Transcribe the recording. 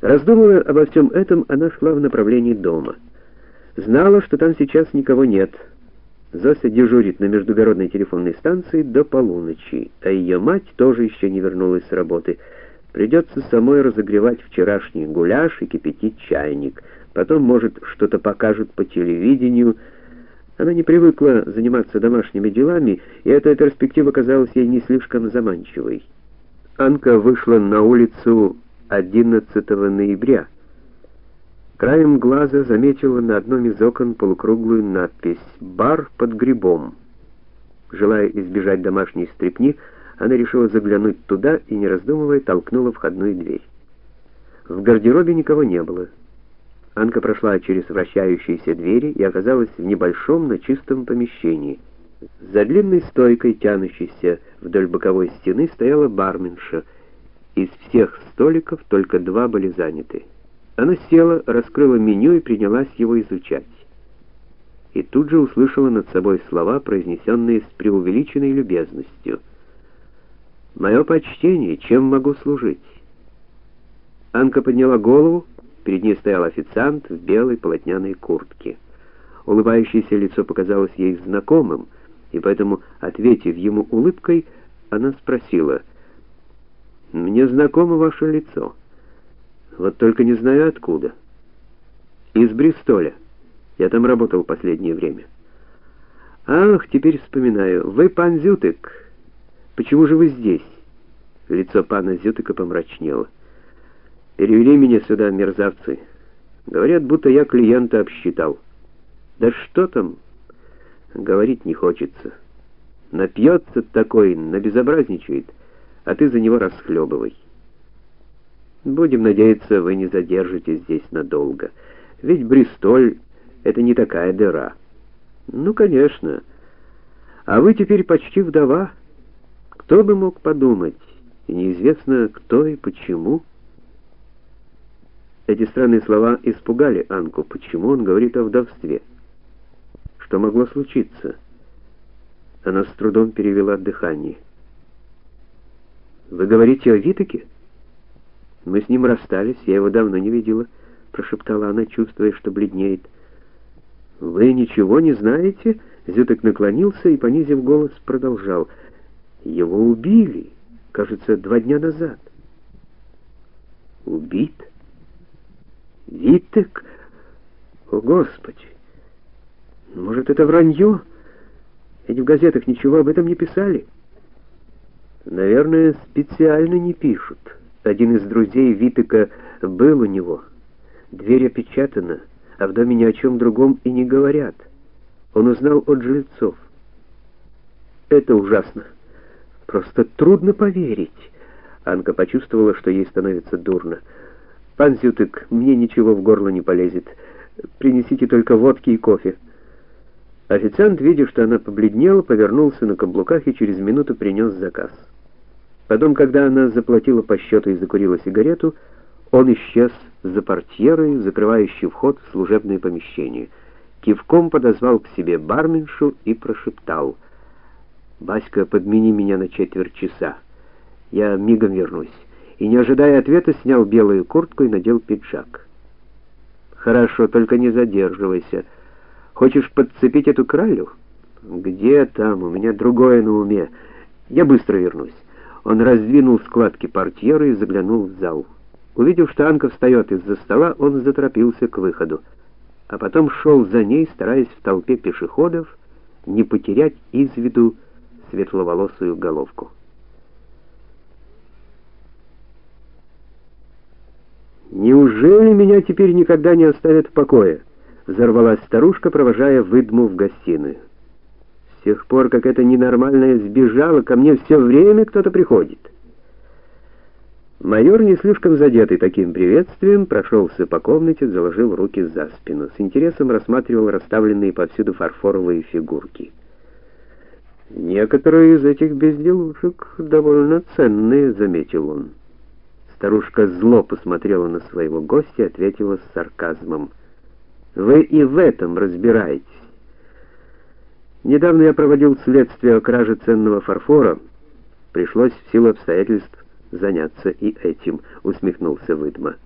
Раздумывая обо всем этом, она шла в направлении дома. Знала, что там сейчас никого нет. Зося дежурит на междугородной телефонной станции до полуночи, а ее мать тоже еще не вернулась с работы. Придется самой разогревать вчерашний гуляш и кипятить чайник. Потом, может, что-то покажут по телевидению. Она не привыкла заниматься домашними делами, и эта перспектива казалась ей не слишком заманчивой. Анка вышла на улицу 11 ноября. Краем глаза заметила на одном из окон полукруглую надпись «Бар под грибом». Желая избежать домашней стрепни, она решила заглянуть туда и, не раздумывая, толкнула входную дверь. В гардеробе никого не было. Анка прошла через вращающиеся двери и оказалась в небольшом, но чистом помещении. За длинной стойкой, тянущейся вдоль боковой стены, стояла барменша — из всех столиков только два были заняты. Она села, раскрыла меню и принялась его изучать. И тут же услышала над собой слова, произнесенные с преувеличенной любезностью. «Мое почтение, чем могу служить?» Анка подняла голову, перед ней стоял официант в белой полотняной куртке. Улыбающееся лицо показалось ей знакомым, и поэтому, ответив ему улыбкой, она спросила — мне знакомо ваше лицо. Вот только не знаю откуда. Из Бристоля. Я там работал последнее время. Ах, теперь вспоминаю. Вы пан Зютык. Почему же вы здесь? Лицо пана Зютыка помрачнело. Перевели меня сюда мерзавцы. Говорят, будто я клиента обсчитал. Да что там? Говорить не хочется. Напьется такой, набезобразничает а ты за него расхлебывай. Будем надеяться, вы не задержитесь здесь надолго. Ведь Бристоль — это не такая дыра. Ну, конечно. А вы теперь почти вдова. Кто бы мог подумать? И неизвестно, кто и почему. Эти странные слова испугали Анку. Почему он говорит о вдовстве? Что могло случиться? Она с трудом перевела дыхание. Вы говорите о Витаке? Мы с ним расстались, я его давно не видела, прошептала она, чувствуя, что бледнеет. Вы ничего не знаете? Зюток наклонился и, понизив голос, продолжал. Его убили, кажется, два дня назад. Убит? Витек? О, Господи! Может, это вранье? Эти в газетах ничего об этом не писали. Наверное, специально не пишут. Один из друзей Витека был у него. Дверь опечатана, а в доме ни о чем другом и не говорят. Он узнал от жильцов. Это ужасно. Просто трудно поверить. Анка почувствовала, что ей становится дурно. «Пан Зютык, мне ничего в горло не полезет. Принесите только водки и кофе». Официант, видя, что она побледнела, повернулся на каблуках и через минуту принес заказ. Потом, когда она заплатила по счету и закурила сигарету, он исчез за портьерой, закрывающей вход в служебное помещение. Кивком подозвал к себе барменшу и прошептал: "Баська, подмени меня на четверть часа. Я мигом вернусь". И не ожидая ответа, снял белую куртку и надел пиджак. "Хорошо, только не задерживайся. Хочешь подцепить эту кралю? Где там? У меня другое на уме. Я быстро вернусь". Он раздвинул складки портьеры и заглянул в зал. Увидев, что Анка встает из-за стола, он заторопился к выходу, а потом шел за ней, стараясь в толпе пешеходов не потерять из виду светловолосую головку. Неужели меня теперь никогда не оставят в покое? взорвалась старушка, провожая выдму в гостиную. Тех пор, как эта ненормальная сбежала, ко мне все время кто-то приходит. Майор, не слишком задетый таким приветствием, прошелся по комнате, заложил руки за спину, с интересом рассматривал расставленные повсюду фарфоровые фигурки. Некоторые из этих безделушек довольно ценные, заметил он. Старушка зло посмотрела на своего гостя и ответила с сарказмом: "Вы и в этом разбираетесь. Недавно я проводил следствие о краже ценного фарфора. Пришлось в силу обстоятельств заняться и этим, усмехнулся Выдма.